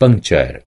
puncture.